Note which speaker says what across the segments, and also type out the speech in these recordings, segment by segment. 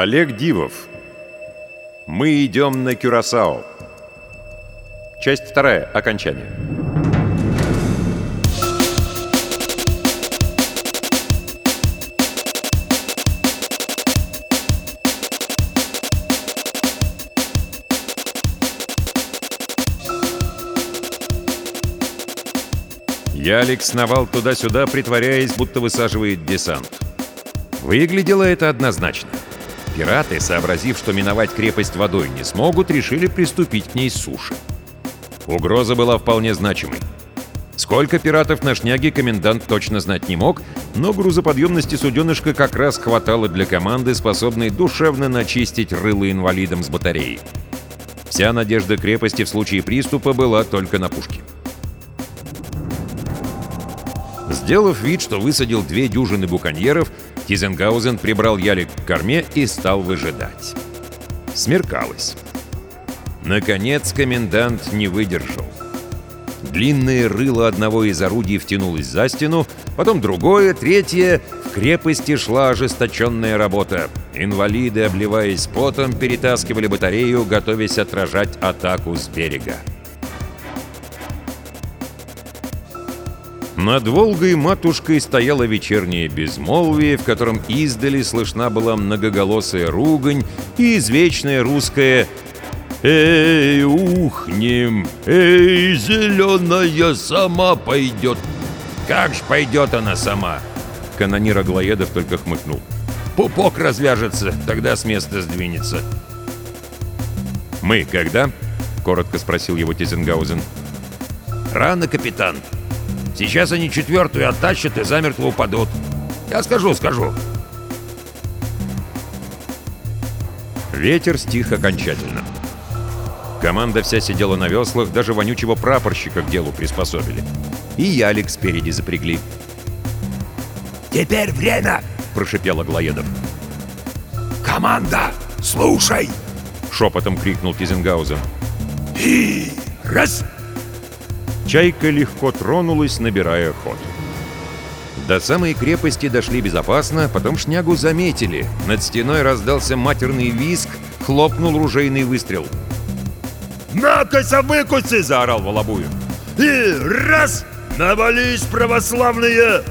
Speaker 1: Олег Дивов. Мы идем на Кюрасао. Часть вторая. Окончание. Ялик сновал туда-сюда, притворяясь, будто высаживает десант. Выглядело это однозначно пираты, сообразив, что миновать крепость водой не смогут, решили приступить к ней с суши. Угроза была вполне значимой. Сколько пиратов на шняге комендант точно знать не мог, но грузоподъемности суденышка как раз хватало для команды, способной душевно начистить рылы инвалидам с батареи. Вся надежда крепости в случае приступа была только на пушке. Сделав вид, что высадил две дюжины буконьеров, Тизенгаузен прибрал ялик к корме и стал выжидать. Смеркалось. Наконец комендант не выдержал. Длинное рыло одного из орудий втянулось за стену, потом другое, третье. В крепости шла ожесточенная работа. Инвалиды, обливаясь потом, перетаскивали батарею, готовясь отражать атаку с берега. Над Волгой матушкой стояло вечернее безмолвие, в котором издали слышна была многоголосая ругань и извечная русская «Эй, ухнем! Эй, зеленая сама пойдет!» «Как ж пойдет она сама!» Канонир Аглоедов только хмыкнул. «Пупок развяжется, тогда с места сдвинется». «Мы когда?» — коротко спросил его Тизенгаузен. «Рано, капитан!» Сейчас они четвертую оттащат и замертво упадут. Я скажу, скажу. Ветер стих окончательно. Команда вся сидела на веслах, даже вонючего прапорщика к делу приспособили. И ялик спереди запрягли.
Speaker 2: «Теперь время!» — прошипел Аглоедов. «Команда, слушай!» — шепотом крикнул Тизенгаузен. «И раз!»
Speaker 1: чайка легко тронулась, набирая ход. До самой крепости дошли безопасно, потом шнягу заметили. Над стеной раздался матерный визг, хлопнул ружейный выстрел.
Speaker 2: «Накося, а выкуси!» — заорал Волобуев. «И раз! Навались, православные!»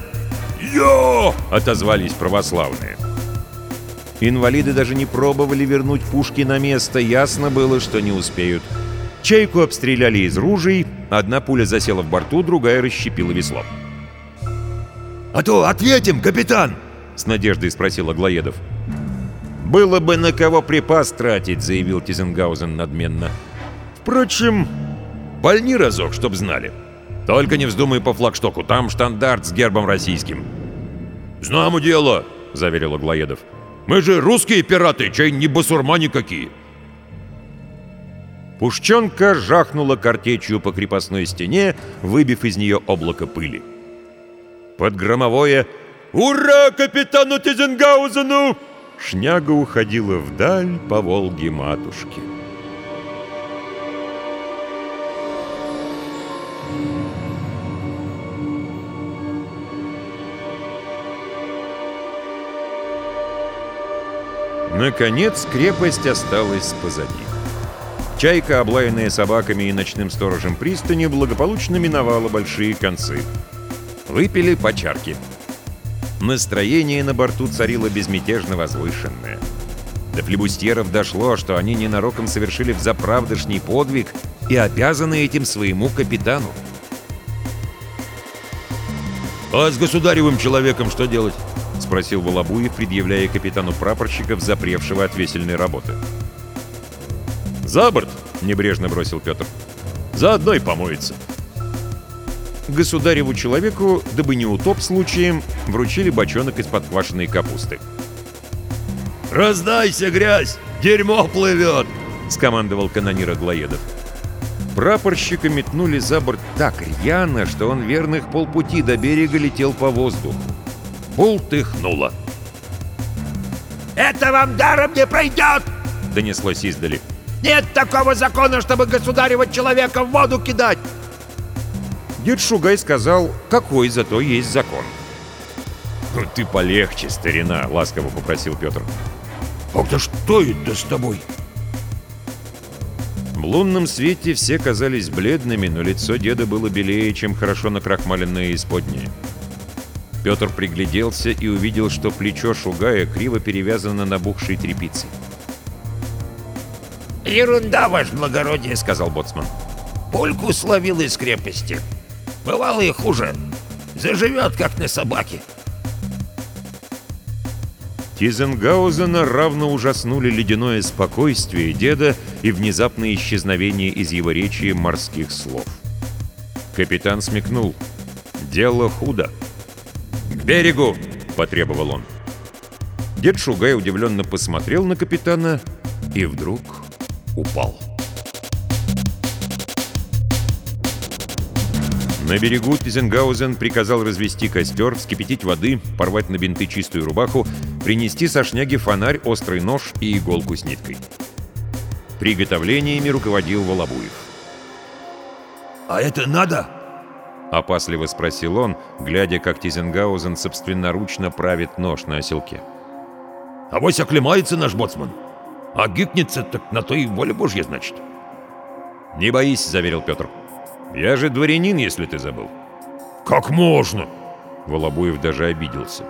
Speaker 2: «Йо!» — отозвались православные.
Speaker 1: Инвалиды даже не пробовали вернуть пушки на место, ясно было, что не успеют. Чайку обстреляли из ружей, одна пуля засела в борту, другая расщепила весло.
Speaker 2: «А то ответим, капитан!» — с надеждой спросил Аглоедов.
Speaker 1: «Было бы на кого припас тратить», — заявил Тизенгаузен надменно. «Впрочем, больни разок, чтоб знали. Только не вздумай по флагштоку, там штандарт с гербом российским».
Speaker 2: «Знамо дело», — заверил Аглоедов. «Мы же русские пираты, чай не басурмане какие».
Speaker 1: Пушченка жахнула картечью по крепостной стене, выбив из нее облако пыли. Под громовое «Ура капитану Тизенгаузену!» Шняга уходила вдаль по Волге матушки. Наконец крепость осталась позади. Чайка, облаянная собаками и ночным сторожем пристани, благополучно миновала большие концы. Выпили по чарке. Настроение на борту царило безмятежно возвышенное. До флебустьеров дошло, что они ненароком совершили взаправдышний подвиг и обязаны этим своему капитану.
Speaker 2: «А с государевым человеком что делать?»
Speaker 1: — спросил Волобуев, предъявляя капитану прапорщиков, запревшего от весельной работы.
Speaker 2: «За борт!» — небрежно бросил Петр. «Заодно и помоется».
Speaker 1: Государеву человеку, дабы не утоп случаем, вручили бочонок из-под квашеной капусты.
Speaker 2: «Раздайся, грязь! Дерьмо плывет!» — скомандовал канонир Аглоедов.
Speaker 1: Прапорщика метнули за борт так рьяно, что он верных полпути до берега летел по воздуху. Бултыхнуло.
Speaker 2: «Это вам даром не пройдет!» — донеслось издали. — нет такого закона, чтобы государева человека в воду кидать!»
Speaker 1: Дед Шугай сказал, какой зато есть закон.
Speaker 2: «Ну ты полегче, старина!» — ласково попросил Петр. «Ах, да что это с тобой?»
Speaker 1: В лунном свете все казались бледными, но лицо деда было белее, чем хорошо накрахмаленное исподнее. Петр пригляделся и увидел, что плечо Шугая криво перевязано набухшей тряпицей.
Speaker 2: «Ерунда, ваше благородие», — сказал боцман. «Польку словил из крепости. Бывало и хуже. Заживет, как на собаке».
Speaker 1: Тизенгаузена равно ужаснули ледяное спокойствие деда и внезапное исчезновение из его речи морских слов. Капитан смекнул. «Дело худо». «К берегу!» — потребовал он. Дед Шугай удивленно посмотрел на капитана и вдруг упал. На берегу Тизенгаузен приказал развести костер, вскипятить воды, порвать на бинты чистую рубаху, принести со шняги фонарь, острый нож и иголку с ниткой. Приготовлениями руководил Волобуев.
Speaker 2: «А это надо?»
Speaker 1: — опасливо спросил он, глядя, как Тизенгаузен собственноручно правит нож на оселке.
Speaker 2: «Авось оклемается наш боцман!» А гикнется, так на то и воля Божья, значит.
Speaker 1: «Не боись», — заверил Петр. «Я же дворянин, если ты забыл».
Speaker 2: «Как можно?»
Speaker 1: Волобуев даже обиделся.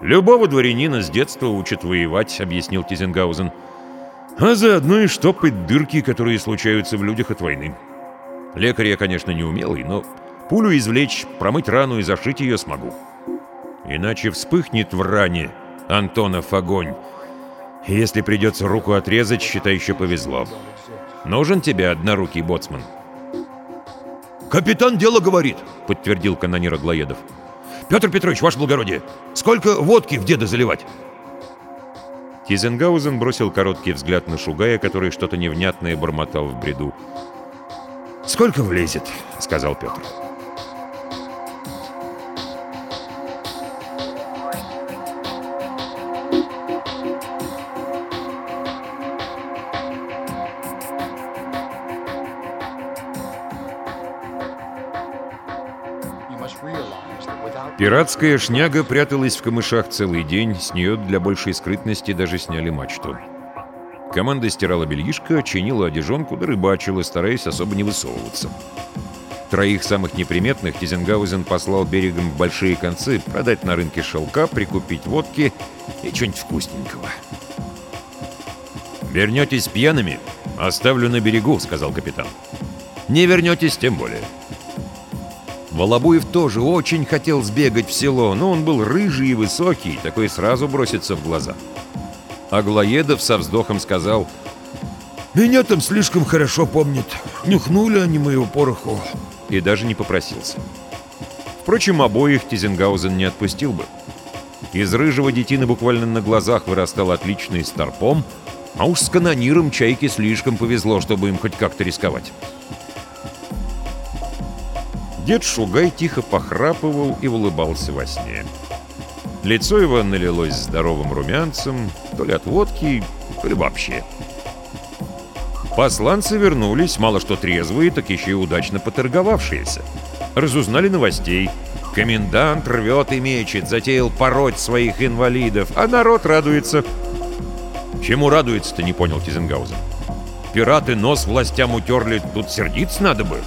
Speaker 1: «Любого дворянина с детства учат воевать», — объяснил Тизенгаузен. «А заодно и штопать дырки, которые случаются в людях от войны. Лекарь я, конечно, не умелый, но пулю извлечь, промыть рану и зашить ее смогу. Иначе вспыхнет в ране, Антонов, огонь, если придется руку отрезать, считай, еще повезло. Нужен тебе однорукий боцман?»
Speaker 2: «Капитан дело говорит», —
Speaker 1: подтвердил канонир Аглоедов.
Speaker 2: «Петр Петрович, ваше благородие, сколько водки в деда заливать?»
Speaker 1: Кизенгаузен бросил короткий взгляд на Шугая, который что-то невнятное бормотал в бреду.
Speaker 2: «Сколько влезет?»
Speaker 1: — сказал Петр. «Петр». Пиратская шняга пряталась в камышах целый день, с нее для большей скрытности даже сняли мачту. Команда стирала бельишко, чинила одежонку да рыбачила, стараясь особо не высовываться. Троих самых неприметных Тизенгаузен послал берегом в большие концы продать на рынке шелка, прикупить водки и что-нибудь вкусненького. «Вернетесь пьяными? Оставлю на берегу», — сказал капитан. «Не вернетесь, тем более». Волобуев тоже очень хотел сбегать в село, но он был рыжий и высокий, такой сразу бросится в глаза. Аглоедов со вздохом сказал,
Speaker 2: «Меня там слишком хорошо помнят. Нюхнули они моего пороху».
Speaker 1: И даже не попросился. Впрочем, обоих Тизенгаузен не отпустил бы. Из рыжего детина буквально на глазах вырастал отличный старпом, а уж с канониром чайки слишком повезло, чтобы им хоть как-то рисковать. Дед Шугай тихо похрапывал и улыбался во сне. Лицо его налилось здоровым румянцем, то ли от водки, то ли вообще. Посланцы вернулись, мало что трезвые, так еще и удачно поторговавшиеся. Разузнали новостей. Комендант рвет и мечет, затеял пороть своих инвалидов, а народ радуется. Чему радуется-то, не понял Тизенгаузен. Пираты нос властям утерли, тут сердиться надо бы.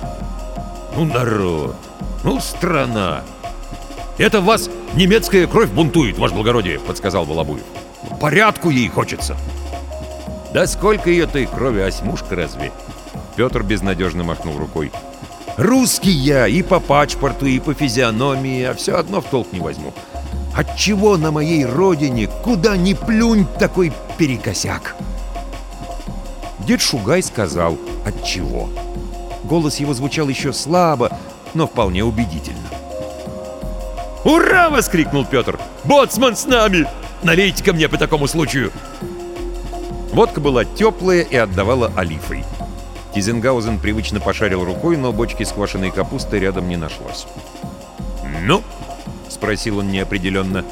Speaker 1: Ну, народ! Ну, страна! Это вас немецкая кровь бунтует, ваше благородие, подсказал Балабуев. Порядку ей хочется. Да сколько ее той крови, осьмушка разве? Петр безнадежно махнул рукой. Русский я и по пачпорту, и по физиономии, а все одно в толк не возьму. Отчего на моей родине, куда ни плюнь, такой перекосяк? Дед Шугай сказал, отчего. чего. Голос его звучал еще слабо, но вполне убедительно. «Ура!» — воскликнул Петр. «Боцман с нами! налейте ко мне по такому случаю!» Водка была теплая и отдавала олифой. Тизенгаузен привычно пошарил рукой, но бочки с квашеной капустой рядом не нашлось. «Ну?» — спросил он неопределенно.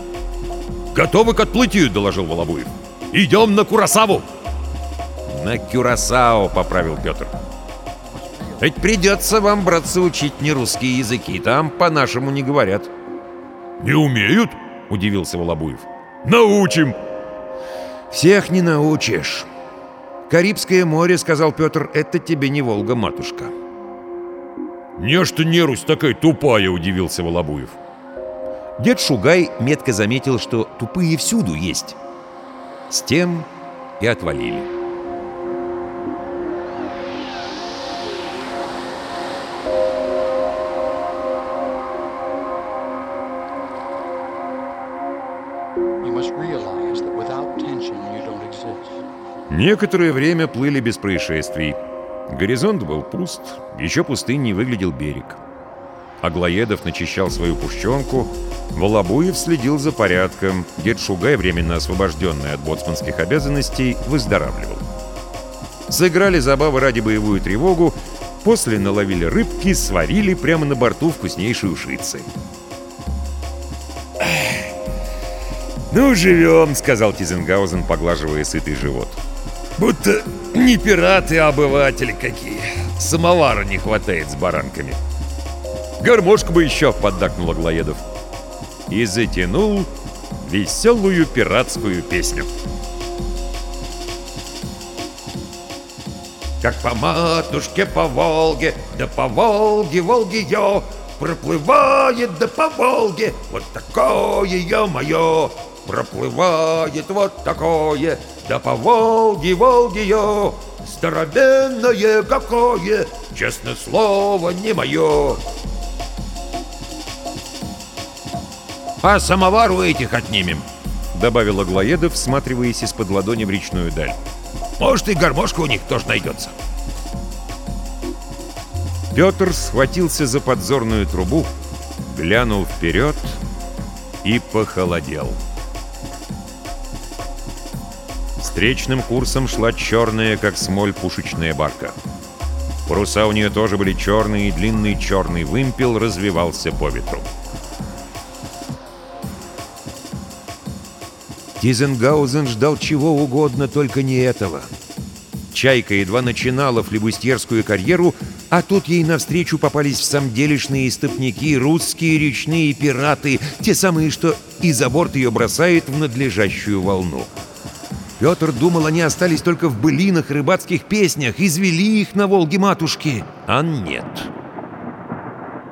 Speaker 1: «Готовы к отплытию!» — доложил Волобуев. «Идем на Курасаву!» «На Кюрасао!» — поправил Петр. «Петр!» Ведь придется вам, братцы, учить не русские языки. Там по-нашему не говорят». «Не умеют?» — удивился Волобуев. «Научим!» «Всех не научишь. Карибское море, — сказал Петр, — это тебе не Волга,
Speaker 3: матушка». «Не что нерусь такая тупая!» — удивился Волобуев.
Speaker 1: Дед Шугай метко заметил, что тупые всюду есть. С тем и отвалили. Некоторое время плыли без происшествий. Горизонт был пуст, еще пустыней выглядел берег. Аглоедов начищал свою пущенку, Волобуев следил за порядком, дед временно освобожденный от боцманских обязанностей, выздоравливал. Сыграли забавы ради боевую тревогу, после наловили рыбки, сварили прямо на борту вкуснейшие ушицы. «Ну, живем», — сказал Тизенгаузен, поглаживая сытый живот. «Живем».
Speaker 2: Будто не пираты, а обыватели какие. Самовара не хватает с баранками.
Speaker 1: Гармошку бы еще поддакнул Аглоедов. И затянул веселую пиратскую песню.
Speaker 2: Как по матушке по Волге, да по Волге, Волге ее Проплывает да по Волге, вот такое ее мое Проплывает вот такое, да по Волге, Волге ее, здоровенное какое, Честное слово, не мое. «А самовар у этих отнимем», —
Speaker 1: добавила Глоеда, всматриваясь из-под ладони в речную даль.
Speaker 2: «Может, и гармошка у них тоже найдется».
Speaker 1: Петр схватился за подзорную трубу, глянул вперед и похолодел. «Похолодел». Встречным курсом шла черная, как смоль, пушечная барка. Паруса у нее тоже были черные, и длинный черный вымпел развивался по ветру. Тизенгаузен ждал чего угодно, только не этого. Чайка едва начинала флебустьерскую карьеру, а тут ей навстречу попались в самом делешные русские речные пираты, те самые, что и за борт ее бросают в надлежащую волну. Петр думал, они остались только в былинах и рыбацких песнях, извели их на Волге матушки. А нет.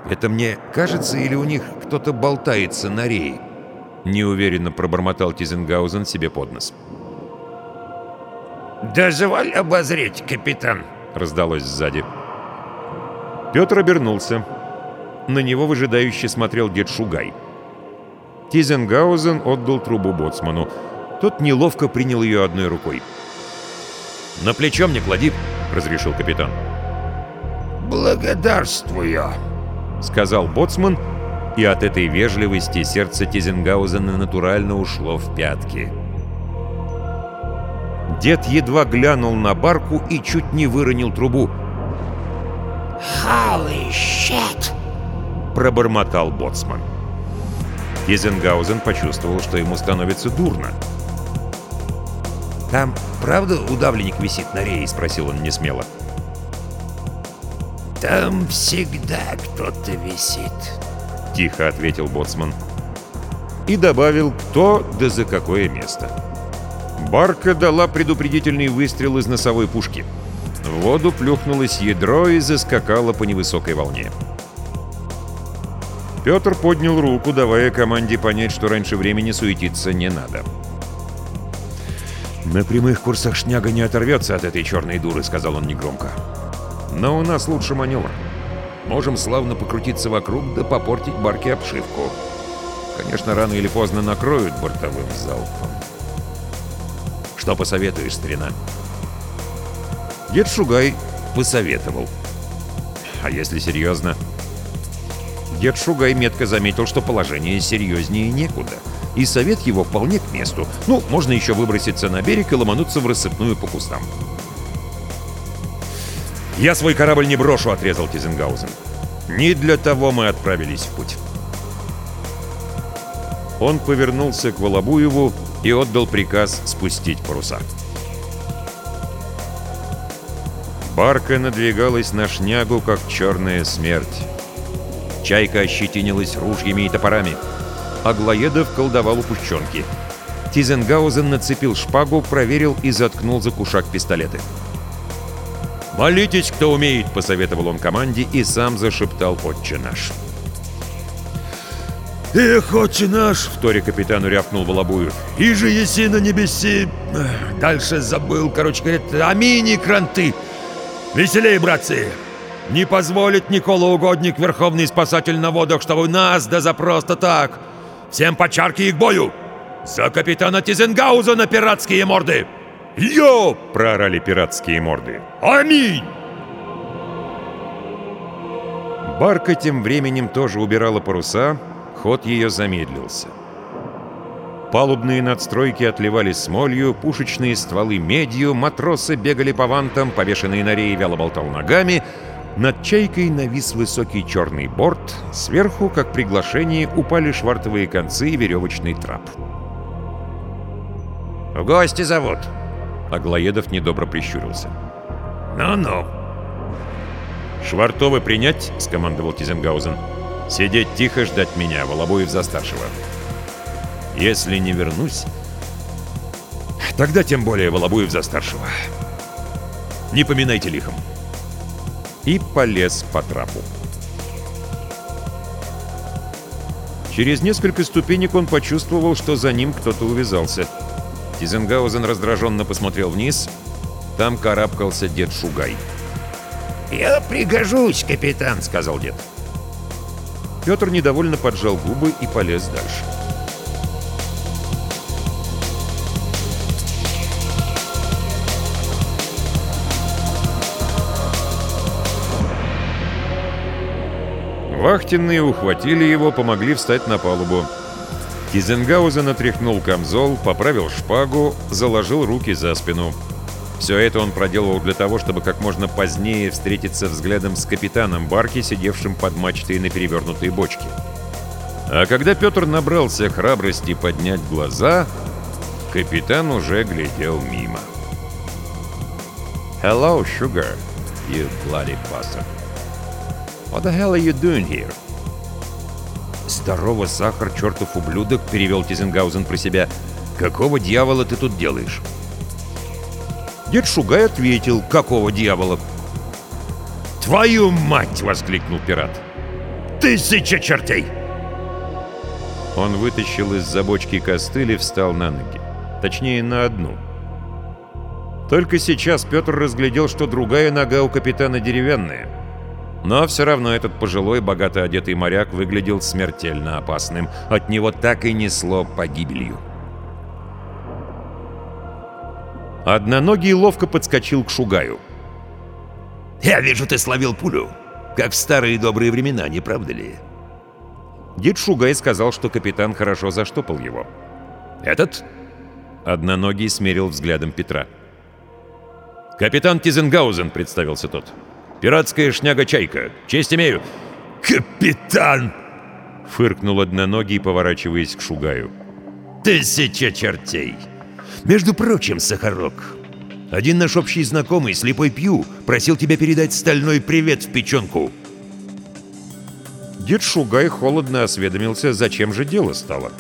Speaker 1: Это мне кажется, или у них кто-то болтается на рее? Неуверенно пробормотал Тизенгаузен себе под нос.
Speaker 2: «Дозволь обозреть, капитан!»
Speaker 1: — раздалось сзади. Петр обернулся. На него выжидающе смотрел дед Шугай. Тизенгаузен отдал трубу боцману. Тот неловко принял ее одной рукой. «На плечо мне клади», — разрешил капитан.
Speaker 2: «Благодарствую», —
Speaker 1: сказал боцман, и от этой вежливости сердце Тизенгаузена натурально ушло в пятки. Дед едва глянул на барку и чуть не выронил трубу.
Speaker 2: «Holy shit!»
Speaker 1: — пробормотал боцман. Тизенгаузен почувствовал, что ему становится дурно. «Дурно!» «Там, правда, удавленник висит на рее?» — спросил он несмело.
Speaker 2: «Там всегда кто-то висит», —
Speaker 1: тихо ответил боцман. И добавил, кто да за какое место. Барка дала предупредительный выстрел из носовой пушки. В воду плюхнулось ядро и заскакало по невысокой волне. Петр поднял руку, давая команде понять, что раньше времени суетиться не надо. «Петр» «На прямых курсах шняга не оторвется от этой черной дуры», — сказал он негромко. «Но у нас лучше маневр. Можем славно покрутиться вокруг да попортить барке обшивку. Конечно, рано или поздно накроют бортовым залпом». «Что посоветуешь, старина?» Дед Шугай посоветовал. А если серьезно? Дед Шугай метко заметил, что положение серьезнее некуда и совет его вполне к месту. Ну, можно еще выброситься на берег и ломануться в рассыпную по кустам. «Я свой корабль не брошу», — отрезал Тизенгаузен. «Не для того мы отправились в путь». Он повернулся к Волобуеву и отдал приказ спустить паруса. Барка надвигалась на шнягу, как черная смерть. Чайка ощетинилась ружьями и топорами. Аглоедов колдовал у пущенки. Тизенгаузен нацепил шпагу, проверил и заткнул за кушак пистолеты. «Молитесь, кто умеет!» — посоветовал он команде и сам зашептал «Отче наш!»
Speaker 2: «Эх, отче наш!» — вторе капитану рявкнул Волобуев. «И же еси на небеси!» Дальше забыл, короче, говорит, амини кранты!» «Веселей, братцы!» «Не позволит Никола Угодник, Верховный Спасатель на водах, чтобы нас, да за просто так!» Всем подчарки и к бою! За капитана Тизенгауза на пиратские морды!»
Speaker 1: «Йо!» — проорали пиратские морды.
Speaker 2: «Аминь!»
Speaker 1: Барка тем временем тоже убирала паруса, ход ее замедлился. Палубные надстройки отливали смолью, пушечные стволы медью, матросы бегали по вантам, повешенные на реи вяло болтал ногами, над чайкой навис высокий черный борт, сверху, как приглашение, упали швартовые концы и веревочный трап.
Speaker 2: «В гости зовут!»
Speaker 1: Аглоедов недобро прищурился.
Speaker 2: «Ну-ну!»
Speaker 1: «Швартовы принять!» — скомандовал Тизенгаузен. «Сидеть тихо, ждать меня, Волобуев за старшего!» «Если не вернусь...» «Тогда тем более Волобуев за старшего!» «Не поминайте лихом!» и полез по трапу. Через несколько ступенек он почувствовал, что за ним кто-то увязался. Тизенгаузен раздраженно посмотрел вниз. Там карабкался дед Шугай.
Speaker 2: «Я пригожусь, капитан», — сказал дед.
Speaker 1: Петр недовольно поджал губы и полез дальше. Вахтенные ухватили его, помогли встать на палубу. Кизенгаузен отряхнул камзол, поправил шпагу, заложил руки за спину. Все это он проделывал для того, чтобы как можно позднее встретиться взглядом с капитаном барки, сидевшим под мачтой на перевернутой бочке. А когда Петр набрался храбрости поднять глаза, капитан уже глядел мимо. «Hello, sugar, you bloody bastard!» What the hell are you doing here? Здорово, сахар, чертов ублюдок, перевел Тизенгаузен про себя. Какого дьявола ты тут делаешь? Дед Шугай ответил, какого дьявола?
Speaker 2: Твою мать! воскликнул пират. Тысяча чертей!
Speaker 1: Он вытащил из забочки костыль и встал на ноги. Точнее, на одну. Только сейчас Петр разглядел, что другая нога у капитана деревянная — но все равно этот пожилой, богато одетый моряк выглядел смертельно опасным. От него так и несло погибелью. Одноногий ловко подскочил к Шугаю.
Speaker 2: «Я вижу, ты словил пулю, как в старые добрые времена, не правда ли?»
Speaker 1: Дед Шугай сказал, что капитан хорошо заштопал его.
Speaker 2: «Этот?»
Speaker 1: Одноногий смерил взглядом Петра. «Капитан Тизенгаузен», — представился тот. «Капитан «Пиратская шняга-чайка! Честь имею!»
Speaker 2: «Капитан!»
Speaker 1: — фыркнул одноногий, поворачиваясь к Шугаю.
Speaker 2: «Тысяча чертей! Между прочим, Сахарок, один наш общий знакомый, слепой Пью, просил тебя передать стальной привет в печенку!»
Speaker 1: Дед Шугай холодно осведомился, зачем же дело стало.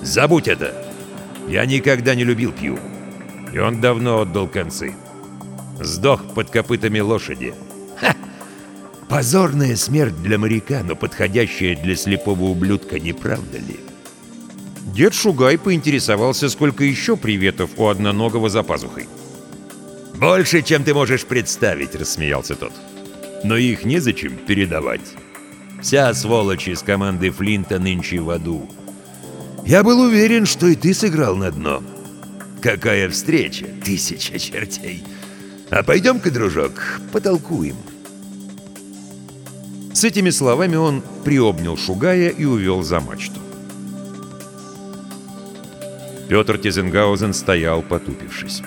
Speaker 2: «Забудь это! Я никогда не любил Пью, и он давно отдал концы. Сдох под копытами лошади». Ха! Позорная смерть для моряка, но подходящая для слепого ублюдка, не правда ли?
Speaker 1: Дед Шугай поинтересовался, сколько еще приветов у одноногого за пазухой.
Speaker 2: «Больше, чем ты можешь представить», — рассмеялся тот. «Но их незачем передавать. Вся сволочь из команды Флинта нынче в аду. Я был уверен, что и ты сыграл на дно. Какая встреча! Тысяча чертей!» А пойдем-ка, дружок, потолкуем».
Speaker 1: С этими словами он приобнял Шугая и увел за мачту. Петр Тизенгаузен стоял, потупившись.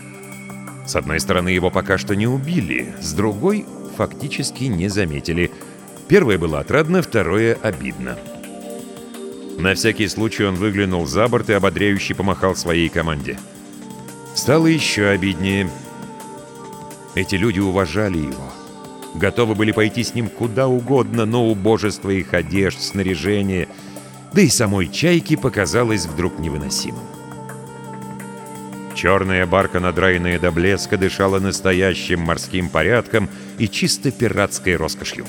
Speaker 1: С одной стороны, его пока что не убили, с другой — фактически не заметили. Первое было отрадно, второе — обидно. На всякий случай он выглянул за борт и ободряюще помахал своей команде. Стало еще обиднее — эти люди уважали его. Готовы были пойти с ним куда угодно, но убожество их одежд, снаряжение, да и самой чайки показалось вдруг невыносимым.
Speaker 4: Черная барка, надраенная до блеска, дышала настоящим морским порядком и чисто пиратской роскошью.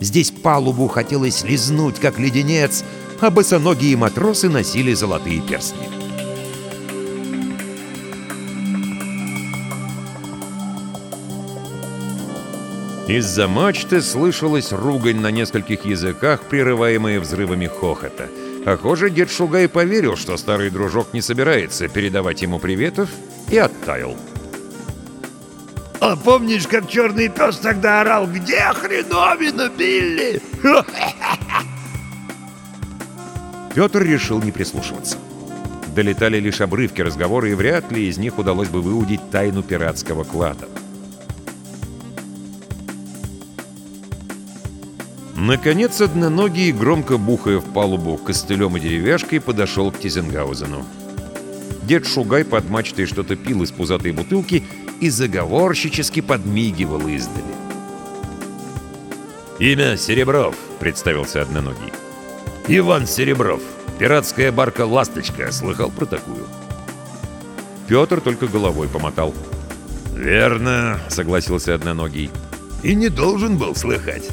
Speaker 4: Здесь палубу хотелось лизнуть, как леденец, а босоногие матросы носили золотые перстни. Из-за мачты слышалась ругань на нескольких языках, прерываемая взрывами хохота. Похоже, дед Шугай поверил, что старый дружок не собирается передавать ему приветов, и оттаял.
Speaker 1: «А помнишь, как черный пес тогда орал, где хреновину Билли?"
Speaker 4: Петр решил не прислушиваться. Долетали лишь обрывки разговора, и вряд ли из них удалось бы выудить тайну пиратского клада. Наконец, одноногий, громко бухая в палубу костылем и деревяшкой, подошел к Тизенгаузену. Дед Шугай под мачтой что-то пил из пузатой бутылки и заговорщически подмигивал издали.
Speaker 1: «Имя Серебров», — представился одноногий. «Иван Серебров. Пиратская барка «Ласточка». Слыхал про такую?»
Speaker 4: Петр только головой помотал.
Speaker 1: «Верно», — согласился одноногий. «И не должен был слыхать»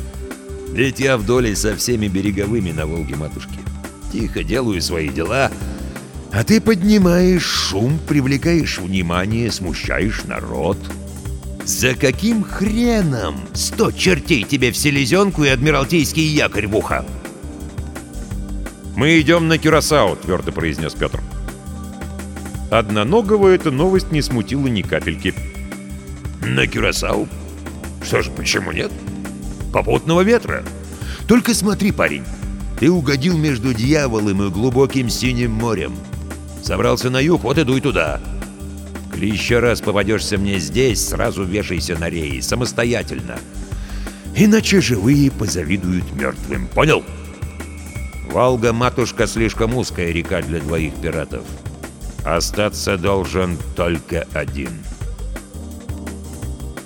Speaker 1: летя вдоль со всеми береговыми на Волге матушки. Тихо делаю свои дела, а ты поднимаешь шум, привлекаешь внимание, смущаешь народ. За каким хреном сто чертей тебе в селезенку и адмиралтейский якорь в ухо?
Speaker 4: «Мы идем на Кюрасао», — твердо произнес Петр. Одноногого эта новость не смутила ни капельки.
Speaker 1: «На Кюрасао? Что же, почему нет?» попутного ветра. Только смотри, парень, ты угодил между дьяволом и глубоким синим морем. Собрался на юг, вот иду и туда. Или еще раз попадешься мне здесь, сразу вешайся на реи, самостоятельно. Иначе живые позавидуют мертвым, понял? Валга-матушка слишком узкая река для двоих пиратов. Остаться должен только один —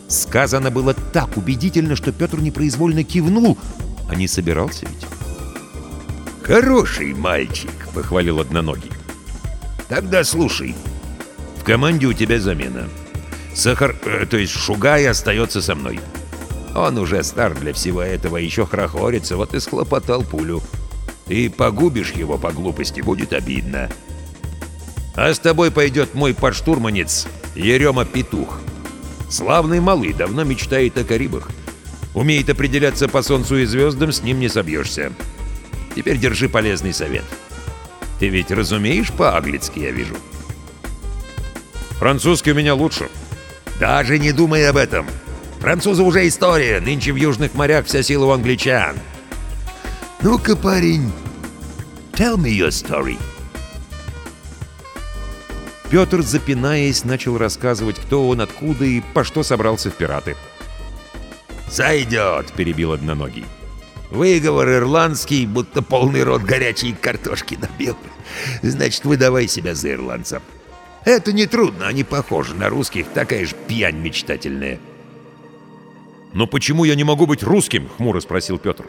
Speaker 4: Сказано было так убедительно, что Петр непроизвольно кивнул, а не собирался ведь.
Speaker 1: «Хороший мальчик», — похвалил одноногий. «Тогда слушай. В команде у тебя замена. Сахар, э, то есть Шугай, остается со мной. Он уже стар для всего этого, еще хрохорится, вот и схлопотал пулю. Ты погубишь его по глупости, будет обидно. А с тобой пойдет мой подштурманец Ерема Петух». Славный малый давно мечтает о Карибах. Умеет определяться по солнцу и звездам, с ним не собьешься. Теперь держи полезный совет. Ты ведь разумеешь по-английски, я вижу.
Speaker 4: Французский у меня лучше.
Speaker 1: Даже не думай об этом. Французы уже история. Нынче в южных морях вся сила у англичан. Ну-ка, парень, tell me your story.
Speaker 4: Петр, запинаясь, начал рассказывать, кто он, откуда и по что собрался в пираты.
Speaker 1: «Зайдет!» — перебил одноногий. «Выговор ирландский, будто полный рот горячей картошки набил. Значит, выдавай себя за ирландца. Это нетрудно, они похожи на русских, такая же пьянь мечтательная».
Speaker 4: «Но почему я не могу быть русским?» — хмуро спросил Петр.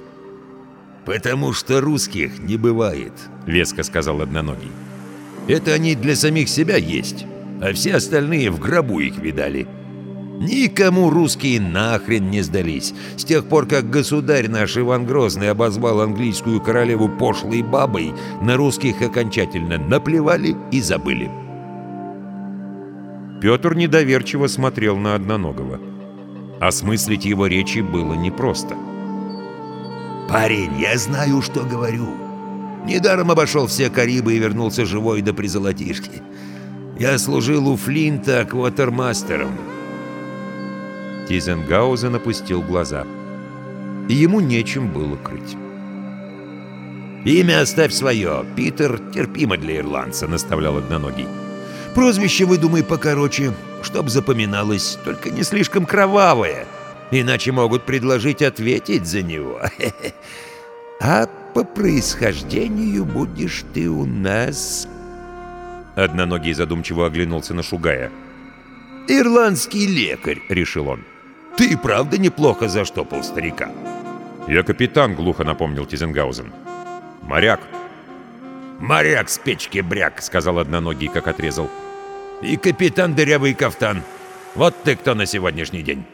Speaker 1: «Потому что русских не бывает», — веско сказал одноногий. Это они для самих себя есть, а все остальные в гробу их видали. Никому русские нахрен не сдались. С тех пор, как государь наш Иван Грозный обозвал английскую королеву пошлой бабой, на русских окончательно наплевали и забыли.
Speaker 4: Петр недоверчиво смотрел на Одноногого. Осмыслить его речи было непросто.
Speaker 1: «Парень, я знаю, что говорю. Недаром обошел все Карибы и вернулся живой до призолотишки. Я служил у Флинта акватермастером».
Speaker 4: Тизенгаузен напустил глаза. И ему нечем было крыть.
Speaker 1: «Имя оставь свое. Питер терпимо для ирландца», — наставлял одноногий. «Прозвище выдумай покороче, чтоб запоминалось, только не слишком кровавое, иначе могут предложить ответить за него. А по происхождению будешь ты у нас...»
Speaker 4: Одноногий задумчиво оглянулся на Шугая.
Speaker 1: «Ирландский лекарь», — решил он. «Ты и правда неплохо заштопал старика».
Speaker 4: «Я капитан», — глухо напомнил Тизенгаузен. «Моряк».
Speaker 1: «Моряк с печки бряк», — сказал одноногий, как отрезал.
Speaker 2: «И капитан дырявый кафтан. Вот ты кто на сегодняшний день».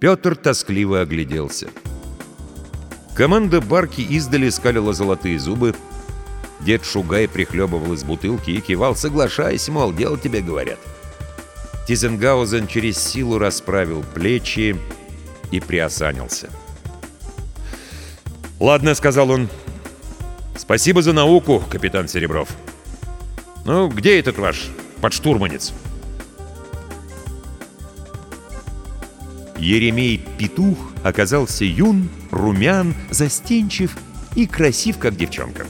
Speaker 1: Петр тоскливо огляделся. «Петр» Команда барки издали скалила золотые зубы. Дед Шугай прихлебывал из бутылки и кивал, соглашаясь, мол, дело тебе говорят. Тизенгаузен через силу расправил плечи и приосанился. «Ладно», — сказал он. «Спасибо за науку, капитан Серебров». «Ну, где этот ваш подштурманец?» Еремей Петух оказался юн, румян, застенчив и красив, как девчонка.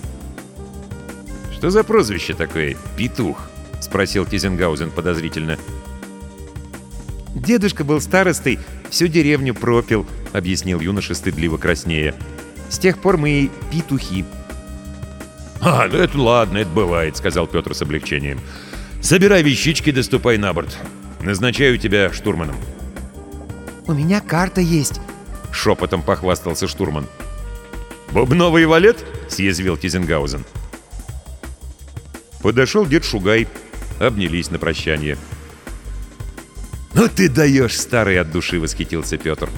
Speaker 1: «Что за прозвище такое «Петух»?» — спросил Тизенгаузен подозрительно. «Дедушка был старостой, всю деревню пропил», — объяснил юноша стыдливо краснее. «С тех пор мы и петухи».
Speaker 3: «А, ну это ладно, это бывает», — сказал Петр с облегчением. «Собирай вещички, доступай на борт. Назначаю тебя штурманом».
Speaker 5: «У меня карта есть», —
Speaker 1: шепотом похвастался штурман. «Бубновый валет?» — съязвил Тизенгаузен. Подошел дед Шугай, обнялись на прощание. «Ну ты даешь, старый!» — от души восхитился Петр.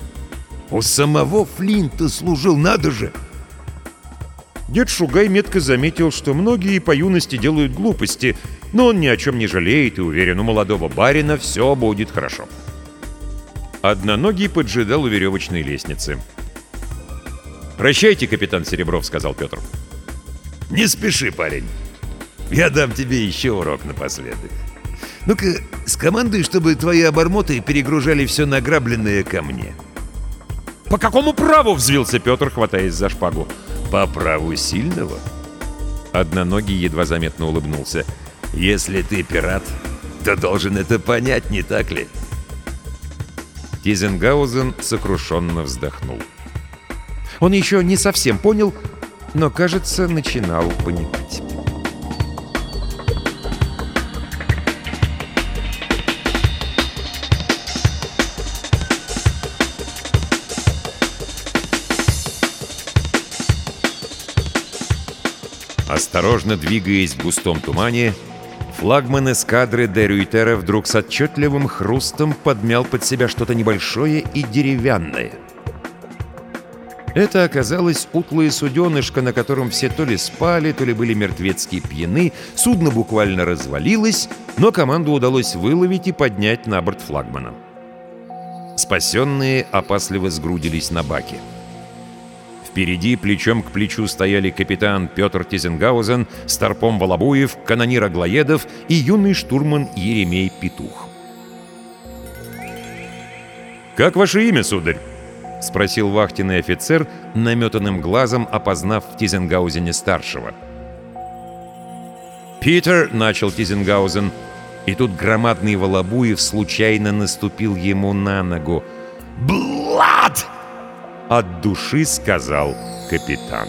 Speaker 2: «У самого Флинта служил, надо же!»
Speaker 1: Дед Шугай метко заметил, что многие по юности делают глупости, но он ни о чем не жалеет и уверен, у молодого барина все будет хорошо. «Хорошо!» Одноногий поджидал у веревочной лестницы. «Прощайте, капитан Серебров», — сказал Петр.
Speaker 2: «Не спеши, парень. Я дам тебе еще урок напоследок. Ну-ка, скомандуй, чтобы твои обормоты перегружали все награбленное ко мне».
Speaker 1: «По какому праву?» — взвился Петр, хватаясь за шпагу.
Speaker 2: «По праву сильного?»
Speaker 1: Одноногий едва заметно улыбнулся.
Speaker 2: «Если ты пират, то должен это понять, не так ли?»
Speaker 1: Тизенгаузен сокрушенно вздохнул. Он еще не совсем понял, но, кажется, начинал понимать. Осторожно двигаясь в густом тумане, Флагман эскадры Дерюйтера вдруг с отчетливым хрустом подмял под себя что-то небольшое и деревянное. Это оказалось утлое суденышко, на котором все то ли спали, то ли были мертвецки пьяны. Судно буквально развалилось, но команду удалось выловить и поднять на борт флагмана. Спасенные опасливо сгрудились на баке. Впереди плечом к плечу стояли капитан Петр Тизенгаузен, старпом Волобуев, канонир Аглоедов и юный штурман Еремей Петух. «Как ваше имя, сударь?» — спросил вахтенный офицер, наметанным глазом опознав в Тизенгаузене старшего. «Питер!» — начал Тизенгаузен. И тут громадный Волобуев случайно наступил ему на ногу. «Блад!» от души сказал капитан.